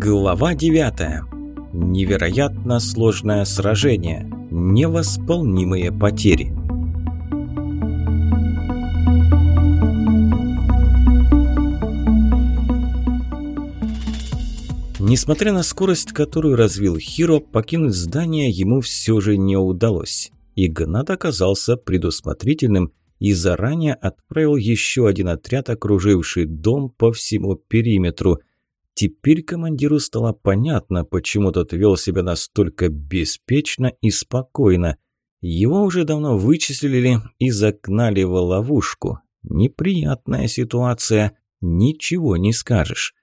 Глава 9. Невероятно сложное сражение. Невосполнимые потери. Несмотря на скорость, которую развил Хиро, покинуть здание ему все же не удалось. Игнат оказался предусмотрительным и заранее отправил еще один отряд, окруживший дом по всему периметру – Теперь командиру стало понятно, почему тот вел себя настолько беспечно и спокойно. Его уже давно вычислили и загнали в ловушку. Неприятная ситуация, ничего не скажешь.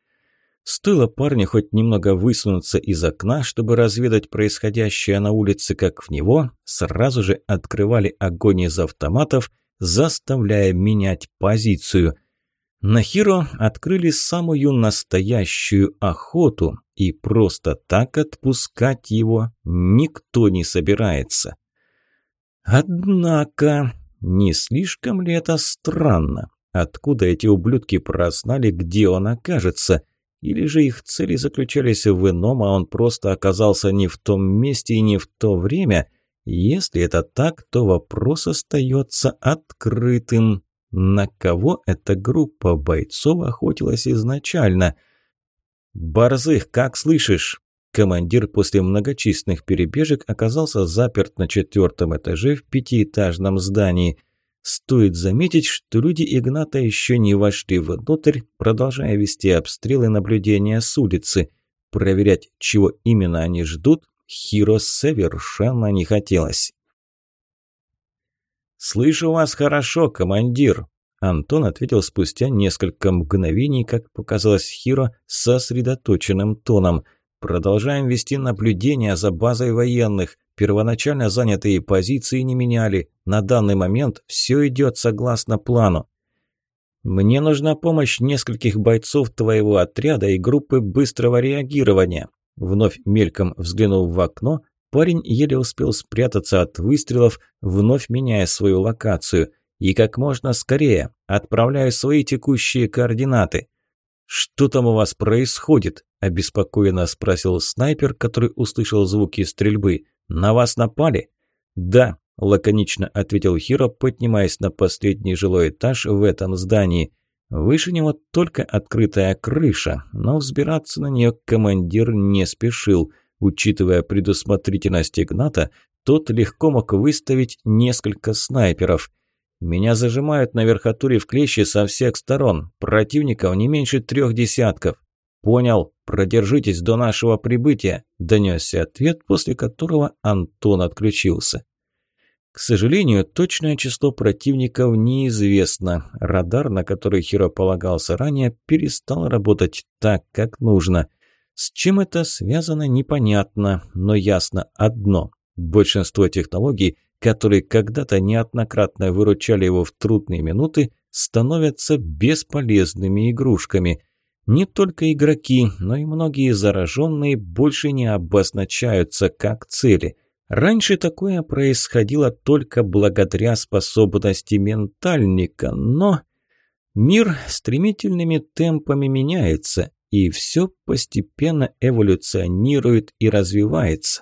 Стоило парню хоть немного высунуться из окна, чтобы разведать происходящее на улице, как в него сразу же открывали огонь из автоматов, заставляя менять позицию – на Хиро открыли самую настоящую охоту, и просто так отпускать его никто не собирается. Однако, не слишком ли это странно? Откуда эти ублюдки прознали, где он окажется? Или же их цели заключались в ином, а он просто оказался не в том месте и не в то время? Если это так, то вопрос остается открытым. На кого эта группа бойцов охотилась изначально? «Борзых, как слышишь?» Командир после многочисленных перебежек оказался заперт на четвертом этаже в пятиэтажном здании. Стоит заметить, что люди Игната еще не вошли внутрь, продолжая вести обстрелы наблюдения с улицы. Проверять, чего именно они ждут, Хиро совершенно не хотелось. «Слышу вас хорошо, командир», – Антон ответил спустя несколько мгновений, как показалось Хиро, сосредоточенным тоном. «Продолжаем вести наблюдение за базой военных. Первоначально занятые позиции не меняли. На данный момент все идет согласно плану. Мне нужна помощь нескольких бойцов твоего отряда и группы быстрого реагирования». Вновь мельком взглянув в окно, Парень еле успел спрятаться от выстрелов, вновь меняя свою локацию. И как можно скорее отправляю свои текущие координаты. «Что там у вас происходит?» – обеспокоенно спросил снайпер, который услышал звуки стрельбы. «На вас напали?» «Да», – лаконично ответил Хиро, поднимаясь на последний жилой этаж в этом здании. Выше него только открытая крыша, но взбираться на нее командир не спешил – Учитывая предусмотрительность Игната, тот легко мог выставить несколько снайперов. «Меня зажимают на верхотуре в клещи со всех сторон. Противников не меньше трех десятков». «Понял. Продержитесь до нашего прибытия», – донесся ответ, после которого Антон отключился. К сожалению, точное число противников неизвестно. Радар, на который Хиро полагался ранее, перестал работать так, как нужно. С чем это связано, непонятно, но ясно одно. Большинство технологий, которые когда-то неоднократно выручали его в трудные минуты, становятся бесполезными игрушками. Не только игроки, но и многие зараженные больше не обозначаются как цели. Раньше такое происходило только благодаря способности ментальника, но... Мир стремительными темпами меняется, и все постепенно эволюционирует и развивается.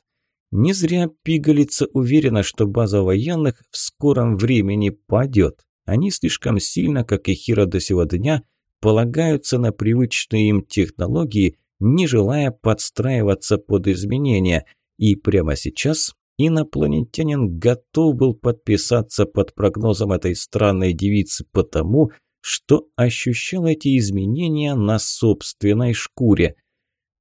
Не зря пигалица уверена, что база военных в скором времени падет. Они слишком сильно, как и Хира до сего дня, полагаются на привычные им технологии, не желая подстраиваться под изменения. И прямо сейчас инопланетянин готов был подписаться под прогнозом этой странной девицы потому, что ощущал эти изменения на собственной шкуре.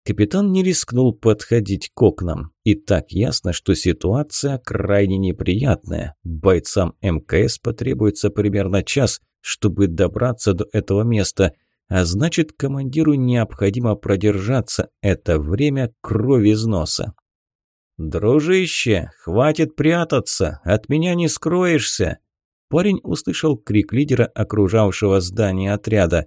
Капитан не рискнул подходить к окнам. И так ясно, что ситуация крайне неприятная. Бойцам МКС потребуется примерно час, чтобы добраться до этого места. А значит, командиру необходимо продержаться это время крови из носа. «Дружище, хватит прятаться, от меня не скроешься!» Парень услышал крик лидера окружавшего здание отряда.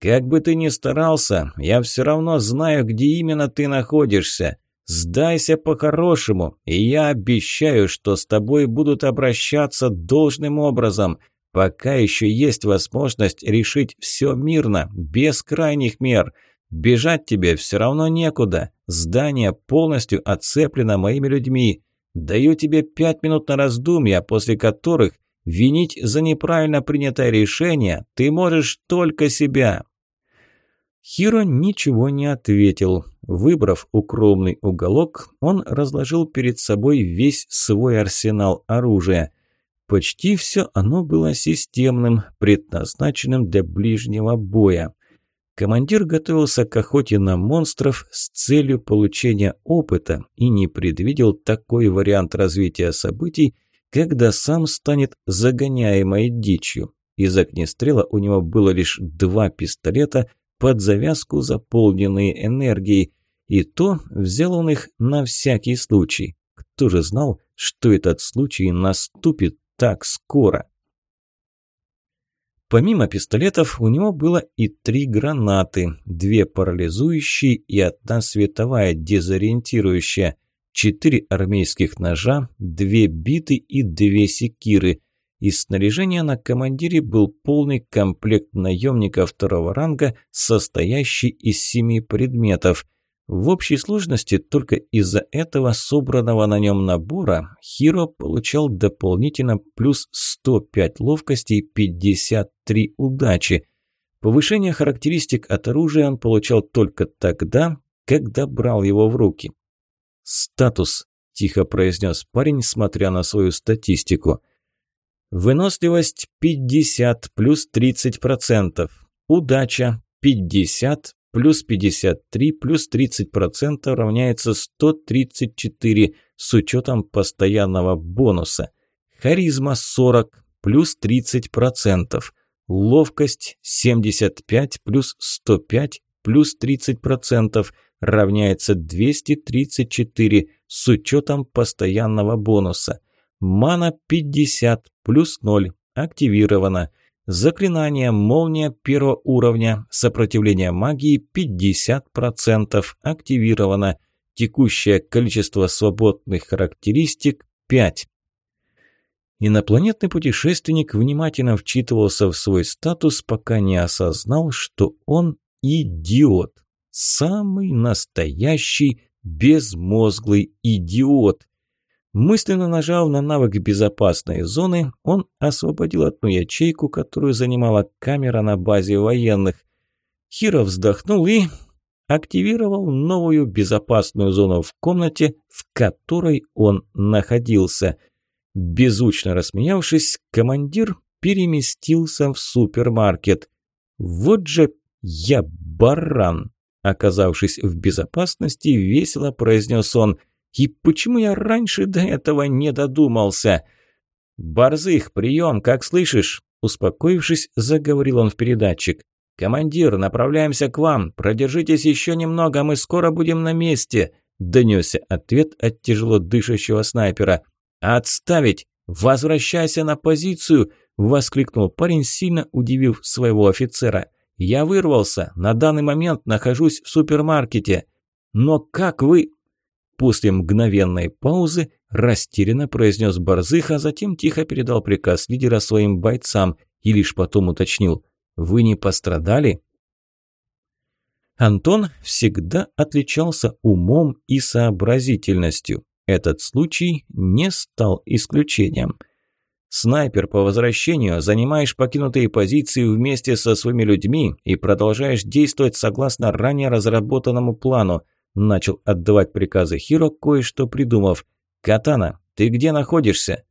«Как бы ты ни старался, я все равно знаю, где именно ты находишься. Сдайся по-хорошему, и я обещаю, что с тобой будут обращаться должным образом. Пока еще есть возможность решить все мирно, без крайних мер. Бежать тебе все равно некуда. Здание полностью оцеплено моими людьми. Даю тебе пять минут на раздумья, после которых винить за неправильно принятое решение ты можешь только себя». Хиро ничего не ответил. Выбрав укромный уголок, он разложил перед собой весь свой арсенал оружия. Почти все оно было системным, предназначенным для ближнего боя. Командир готовился к охоте на монстров с целью получения опыта и не предвидел такой вариант развития событий, когда сам станет загоняемой дичью. Из огнестрела у него было лишь два пистолета под завязку, заполненные энергией, и то взял он их на всякий случай. Кто же знал, что этот случай наступит так скоро? Помимо пистолетов, у него было и три гранаты, две парализующие и одна световая дезориентирующая, четыре армейских ножа, две биты и две секиры. Из снаряжения на командире был полный комплект наемника второго ранга, состоящий из семи предметов. В общей сложности только из-за этого собранного на нем набора Хиро получал дополнительно плюс 105 ловкости и 53 удачи. Повышение характеристик от оружия он получал только тогда, когда брал его в руки. «Статус», – тихо произнес парень, смотря на свою статистику. «Выносливость 50 плюс 30%, удача 50 плюс 53 плюс 30% равняется 134 с учетом постоянного бонуса. Харизма 40 плюс 30%. Ловкость 75 плюс 105 плюс 30% равняется 234 с учетом постоянного бонуса. Мана 50 плюс 0 активировано. Заклинание «Молния» первого уровня. Сопротивление магии 50% активировано. Текущее количество свободных характеристик 5. Инопланетный путешественник внимательно вчитывался в свой статус, пока не осознал, что он идиот. Самый настоящий безмозглый идиот. Мысленно нажав на навык безопасной зоны, он освободил одну ячейку, которую занимала камера на базе военных. Хиро вздохнул и активировал новую безопасную зону в комнате, в которой он находился. Беззвучно рассмеявшись, командир переместился в супермаркет. «Вот же я баран!» Оказавшись в безопасности, весело произнес он – и почему я раньше до этого не додумался? «Борзых, прием, как слышишь?» Успокоившись, заговорил он в передатчик. «Командир, направляемся к вам. Продержитесь еще немного, мы скоро будем на месте», – донесся ответ от тяжело дышащего снайпера. «Отставить! Возвращайся на позицию!» – воскликнул парень, сильно удивив своего офицера. «Я вырвался. На данный момент нахожусь в супермаркете. Но как вы...» После мгновенной паузы растерянно произнес Борзых, а затем тихо передал приказ лидера своим бойцам и лишь потом уточнил «Вы не пострадали?» Антон всегда отличался умом и сообразительностью. Этот случай не стал исключением. Снайпер по возвращению занимаешь покинутые позиции вместе со своими людьми и продолжаешь действовать согласно ранее разработанному плану – Начал отдавать приказы Хиро, кое-что придумав. «Катана, ты где находишься?»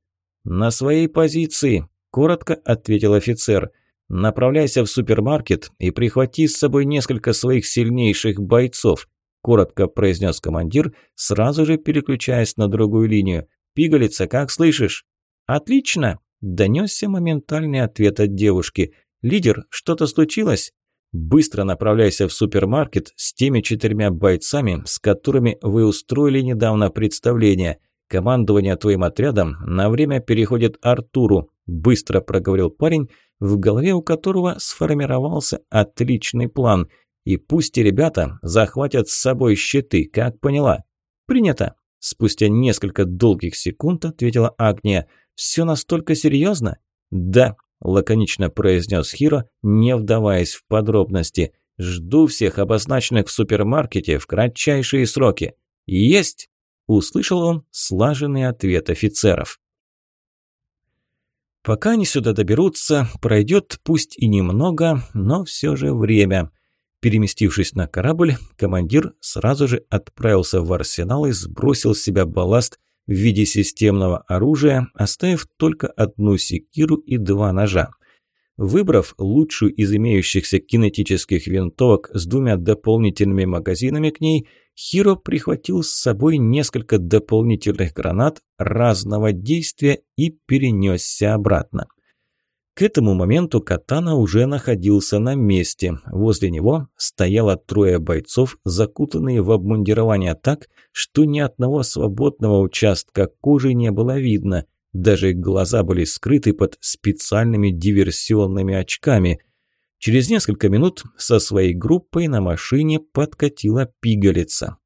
«На своей позиции», – коротко ответил офицер. «Направляйся в супермаркет и прихвати с собой несколько своих сильнейших бойцов», – коротко произнес командир, сразу же переключаясь на другую линию. «Пигалица, как слышишь?» «Отлично!» – донесся моментальный ответ от девушки. «Лидер, что-то случилось?» Быстро направляйся в супермаркет с теми четырьмя бойцами, с которыми вы устроили недавно представление. Командование твоим отрядом на время переходит Артуру», – быстро проговорил парень, в голове у которого сформировался отличный план. «И пусть ребята захватят с собой щиты, как поняла». «Принято», – спустя несколько долгих секунд ответила Агния. «Все настолько серьезно?» «Да», – лаконично произнес Хиро, не вдаваясь в подробности. Жду всех обозначенных в супермаркете в кратчайшие сроки. Есть!» – услышал он слаженный ответ офицеров. Пока они сюда доберутся, пройдет пусть и немного, но все же время. Переместившись на корабль, командир сразу же отправился в арсенал и сбросил с себя балласт в виде системного оружия, оставив только одну секиру и два ножа. Выбрав лучшую из имеющихся кинетических винтовок с двумя дополнительными магазинами к ней, Хиро прихватил с собой несколько дополнительных гранат разного действия и перенесся обратно. К этому моменту Катана уже находился на месте. Возле него стояло трое бойцов, закутанные в обмундирование так, что ни одного свободного участка кожи не было видно. Даже глаза были скрыты под специальными диверсионными очками. Через несколько минут со своей группой на машине подкатила пигалица.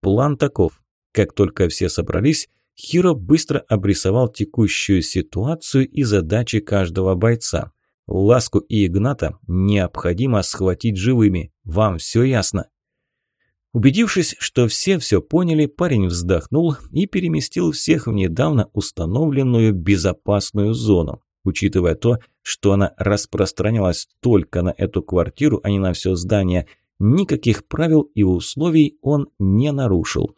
План таков. Как только все собрались, Хиро быстро обрисовал текущую ситуацию и задачи каждого бойца. Ласку и Игната необходимо схватить живыми. Вам все ясно? Убедившись, что все все поняли, парень вздохнул и переместил всех в недавно установленную безопасную зону. Учитывая то, что она распространялась только на эту квартиру, а не на все здание, никаких правил и условий он не нарушил.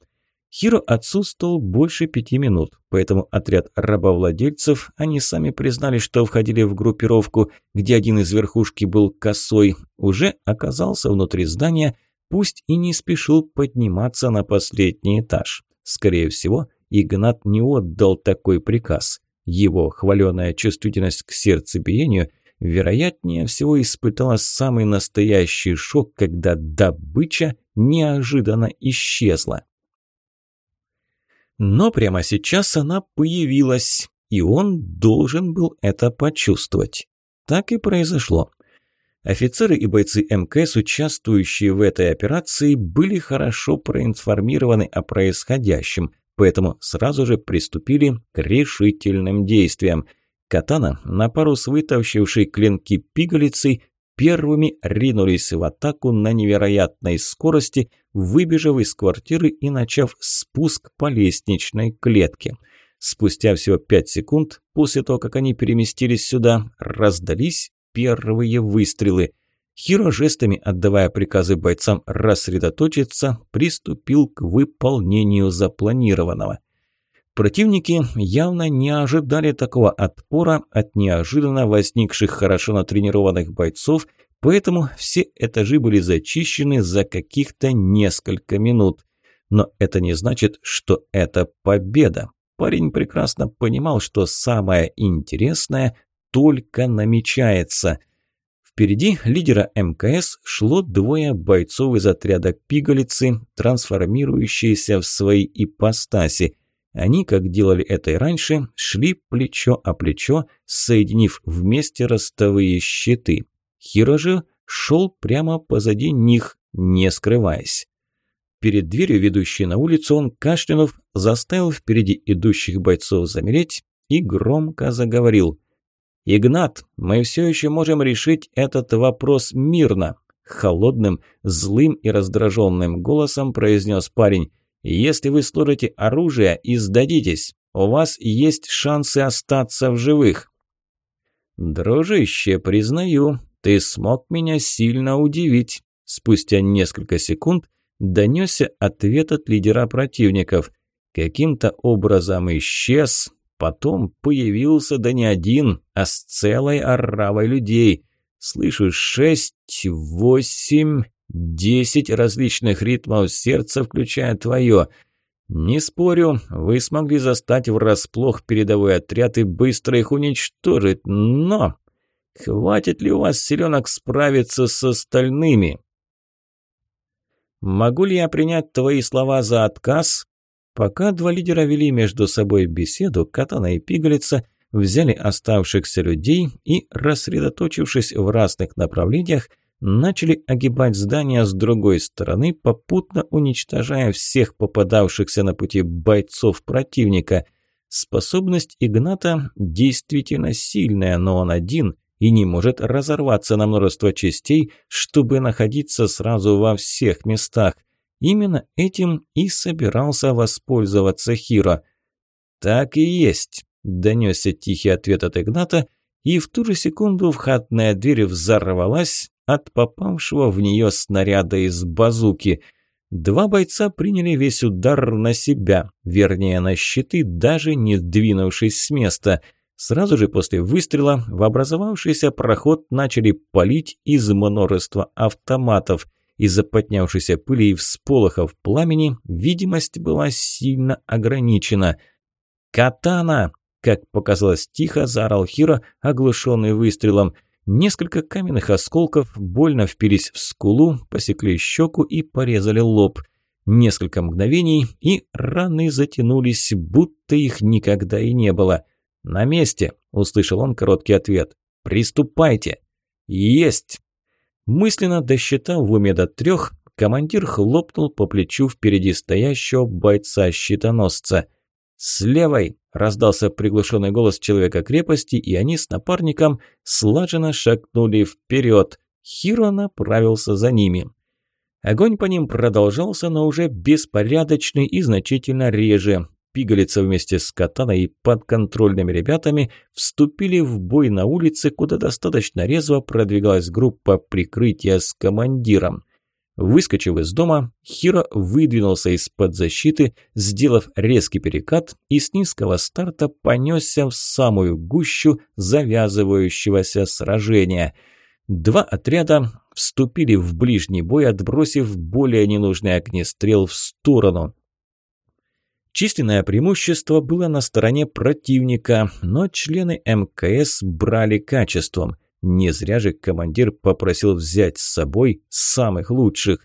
Хиро отсутствовал больше пяти минут, поэтому отряд рабовладельцев, они сами признали, что входили в группировку, где один из верхушки был косой, уже оказался внутри здания – пусть и не спешил подниматься на последний этаж. Скорее всего, Игнат не отдал такой приказ. Его хваленая чувствительность к сердцебиению вероятнее всего испытала самый настоящий шок, когда добыча неожиданно исчезла. Но прямо сейчас она появилась, и он должен был это почувствовать. Так и произошло. Офицеры и бойцы МКС, участвующие в этой операции, были хорошо проинформированы о происходящем, поэтому сразу же приступили к решительным действиям. Катана, на пару с вытащившей клинки пигалицей, первыми ринулись в атаку на невероятной скорости, выбежав из квартиры и начав спуск по лестничной клетке. Спустя всего пять секунд после того, как они переместились сюда, раздались первые выстрелы. Хиро жестами, отдавая приказы бойцам рассредоточиться, приступил к выполнению запланированного. Противники явно не ожидали такого отпора от неожиданно возникших хорошо натренированных бойцов, поэтому все этажи были зачищены за каких-то несколько минут. Но это не значит, что это победа. Парень прекрасно понимал, что самое интересное только намечается. Впереди лидера МКС шло двое бойцов из отряда «Пигалицы», трансформирующиеся в свои ипостаси. Они, как делали это и раньше, шли плечо о плечо, соединив вместе ростовые щиты. Хиро же шел прямо позади них, не скрываясь. Перед дверью, ведущей на улицу, он, кашлянув, заставил впереди идущих бойцов замереть и громко заговорил. «Игнат, мы все еще можем решить этот вопрос мирно», – холодным, злым и раздраженным голосом произнес парень. «Если вы сложите оружие и сдадитесь, у вас есть шансы остаться в живых». «Дружище, признаю, ты смог меня сильно удивить». Спустя несколько секунд донесся ответ от лидера противников. Каким-то образом исчез, Потом появился да не один, а с целой оравой людей. Слышу шесть, восемь, десять различных ритмов сердца, включая твое. Не спорю, вы смогли застать врасплох передовой отряд и быстро их уничтожить, но... Хватит ли у вас силенок справиться с остальными? Могу ли я принять твои слова за отказ? Пока два лидера вели между собой беседу, Катана и Пигалица взяли оставшихся людей и, рассредоточившись в разных направлениях, начали огибать здание с другой стороны, попутно уничтожая всех попадавшихся на пути бойцов противника. Способность Игната действительно сильная, но он один, и не может разорваться на множество частей, чтобы находиться сразу во всех местах. Именно этим и собирался воспользоваться Хиро. «Так и есть», – донесся тихий ответ от Игната, и в ту же секунду входная дверь взорвалась от попавшего в нее снаряда из базуки. Два бойца приняли весь удар на себя, вернее на щиты, даже не двинувшись с места – Сразу же после выстрела в образовавшийся проход начали палить из множества автоматов. Из-за поднявшейся пыли и всполохов пламени видимость была сильно ограничена. «Катана!» – как показалось тихо, заорал Хиро, оглушенный выстрелом. Несколько каменных осколков больно впились в скулу, посекли щеку и порезали лоб. Несколько мгновений, и раны затянулись, будто их никогда и не было – «На месте!» – услышал он короткий ответ. «Приступайте!» «Есть!» Мысленно досчитав в уме до трех, командир хлопнул по плечу впереди стоящего бойца-щитоносца. «С левой!» – раздался приглушенный голос человека крепости, и они с напарником слаженно шагнули вперед. Хиро направился за ними. Огонь по ним продолжался, но уже беспорядочный и значительно реже. Пигалица вместе с Катаной и подконтрольными ребятами вступили в бой на улице, куда достаточно резво продвигалась группа прикрытия с командиром. Выскочив из дома, Хиро выдвинулся из-под защиты, сделав резкий перекат и с низкого старта понесся в самую гущу завязывающегося сражения. Два отряда вступили в ближний бой, отбросив более ненужный огнестрел в сторону. Численное преимущество было на стороне противника, но члены МКС брали качеством. Не зря же командир попросил взять с собой самых лучших.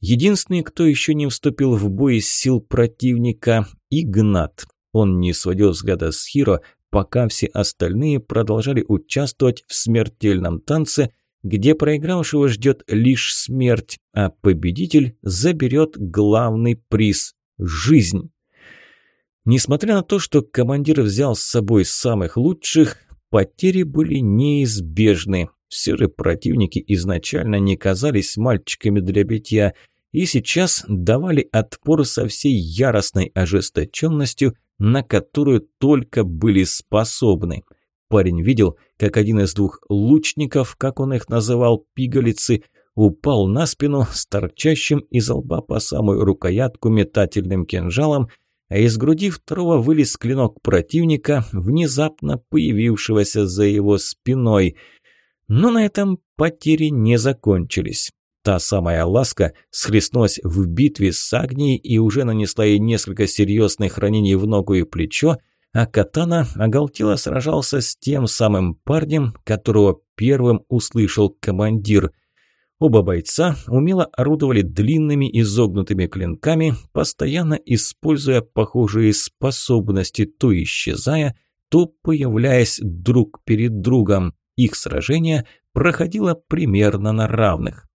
Единственный, кто еще не вступил в бой из сил противника – Игнат. Он не сводил взгляда с Хиро, пока все остальные продолжали участвовать в смертельном танце, где проигравшего ждет лишь смерть, а победитель заберет главный приз – жизнь. Несмотря на то, что командир взял с собой самых лучших, потери были неизбежны. Все же противники изначально не казались мальчиками для битья и сейчас давали отпор со всей яростной ожесточенностью, на которую только были способны. Парень видел, как один из двух лучников, как он их называл, пигалицы, упал на спину с торчащим из лба по самую рукоятку метательным кинжалом а из груди второго вылез клинок противника, внезапно появившегося за его спиной. Но на этом потери не закончились. Та самая ласка схлестнулась в битве с Агнией и уже нанесла ей несколько серьезных ранений в ногу и плечо, а Катана оголтело сражался с тем самым парнем, которого первым услышал командир – Оба бойца умело орудовали длинными изогнутыми клинками, постоянно используя похожие способности, то исчезая, то появляясь друг перед другом. Их сражение проходило примерно на равных.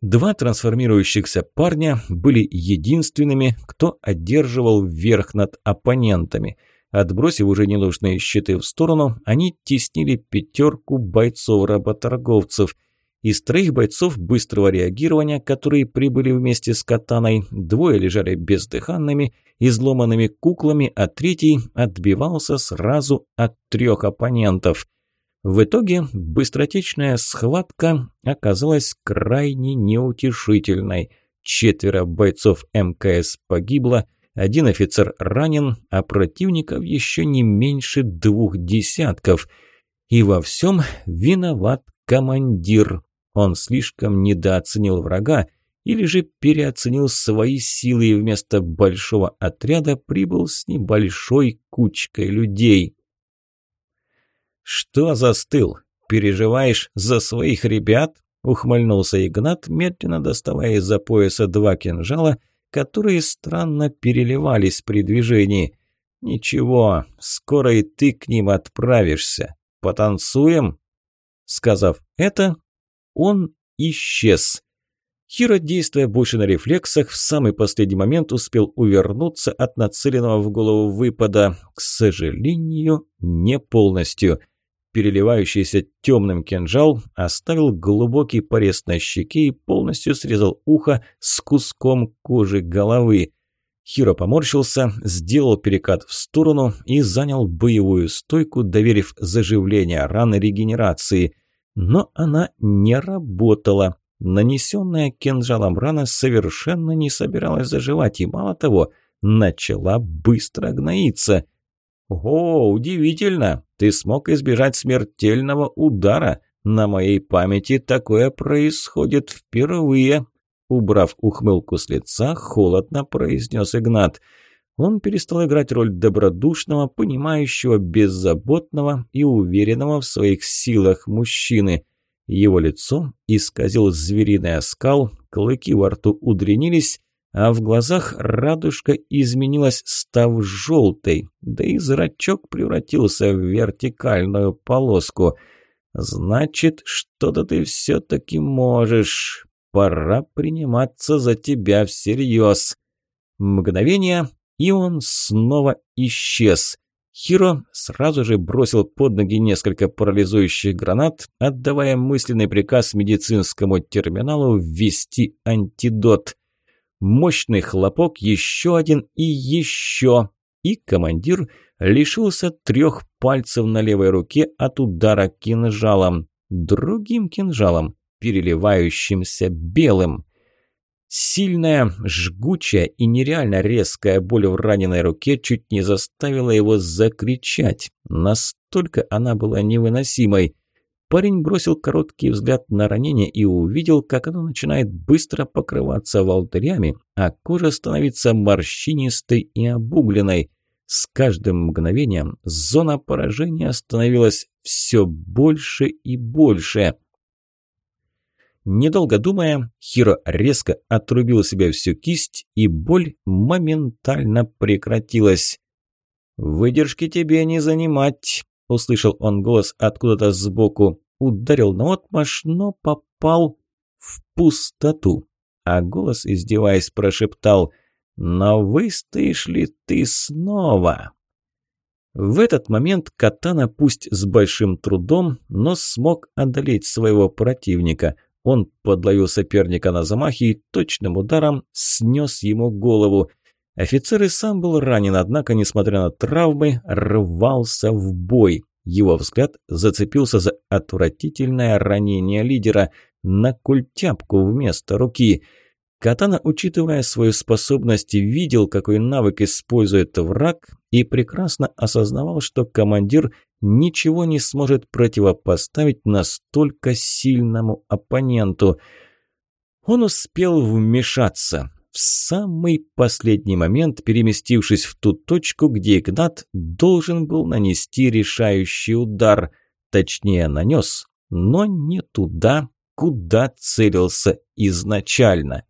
Два трансформирующихся парня были единственными, кто одерживал верх над оппонентами. Отбросив уже ненужные щиты в сторону, они теснили пятерку бойцов-работорговцев – из троих бойцов быстрого реагирования, которые прибыли вместе с Катаной, двое лежали бездыханными, изломанными куклами, а третий отбивался сразу от трех оппонентов. В итоге быстротечная схватка оказалась крайне неутешительной. Четверо бойцов МКС погибло, один офицер ранен, а противников еще не меньше двух десятков. И во всем виноват командир. Он слишком недооценил врага или же переоценил свои силы и вместо большого отряда прибыл с небольшой кучкой людей. «Что застыл? Переживаешь за своих ребят?» – ухмыльнулся Игнат, медленно доставая из-за пояса два кинжала, которые странно переливались при движении. «Ничего, скоро и ты к ним отправишься. Потанцуем?» Сказав это, он исчез. Хиро, действуя больше на рефлексах, в самый последний момент успел увернуться от нацеленного в голову выпада. К сожалению, не полностью. переливающийся темным кинжал оставил глубокий порез на щеке и полностью срезал ухо с куском кожи головы. Хиро поморщился, сделал перекат в сторону и занял боевую стойку, доверив заживление раны регенерации. Но она не работала. Нанесенная кинжалом рана совершенно не собиралась заживать, и мало того, начала быстро гноиться. «О, удивительно! Ты смог избежать смертельного удара. На моей памяти такое происходит впервые», Убрав ухмылку с лица, холодно произнес Игнат. Он перестал играть роль добродушного, понимающего, беззаботного и уверенного в своих силах мужчины. Его лицо исказил звериный оскал, клыки во рту удренились, а в глазах радужка изменилась, став желтой, да и зрачок превратился в вертикальную полоску. «Значит, что-то ты все-таки можешь пора приниматься за тебя всерьез. Мгновение, и он снова исчез. Хиро сразу же бросил под ноги несколько парализующих гранат, отдавая мысленный приказ медицинскому терминалу ввести антидот. Мощный хлопок, еще один и еще. И командир лишился трех пальцев на левой руке от удара кинжалом. Другим кинжалом переливающимся белым. Сильная, жгучая и нереально резкая боль в раненой руке чуть не заставила его закричать. Настолько она была невыносимой. Парень бросил короткий взгляд на ранение и увидел, как оно начинает быстро покрываться волдырями, а кожа становится морщинистой и обугленной. С каждым мгновением зона поражения становилась все больше и больше – Недолго думая, Хиро резко отрубил себе всю кисть, и боль моментально прекратилась. «Выдержки тебе не занимать», – услышал он голос откуда-то сбоку. Ударил наотмашь, но попал в пустоту. А голос, издеваясь, прошептал «Но выстоишь ли ты снова?» В этот момент Катана, пусть с большим трудом, но смог одолеть своего противника – он подловил соперника на замахе и точным ударом снес ему голову. Офицер и сам был ранен, однако, несмотря на травмы, рвался в бой. Его взгляд зацепился за отвратительное ранение лидера на культяпку вместо руки – Катана, учитывая свою способность, видел, какой навык использует враг, и прекрасно осознавал, что командир ничего не сможет противопоставить настолько сильному оппоненту. Он успел вмешаться, в самый последний момент переместившись в ту точку, где Игнат должен был нанести решающий удар. Точнее, нанес, но не туда, куда целился изначально.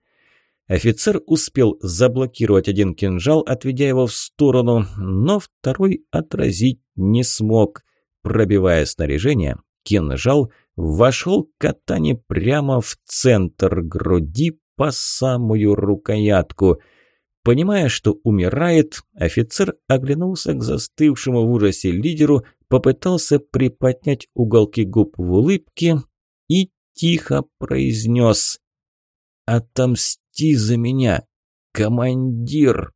Офицер успел заблокировать один кинжал, отведя его в сторону, но второй отразить не смог. Пробивая снаряжение, кинжал вошел катане прямо в центр груди по самую рукоятку. Понимая, что умирает, офицер оглянулся к застывшему в ужасе лидеру, попытался приподнять уголки губ в улыбке и тихо произнес «Отомсти за меня, командир!»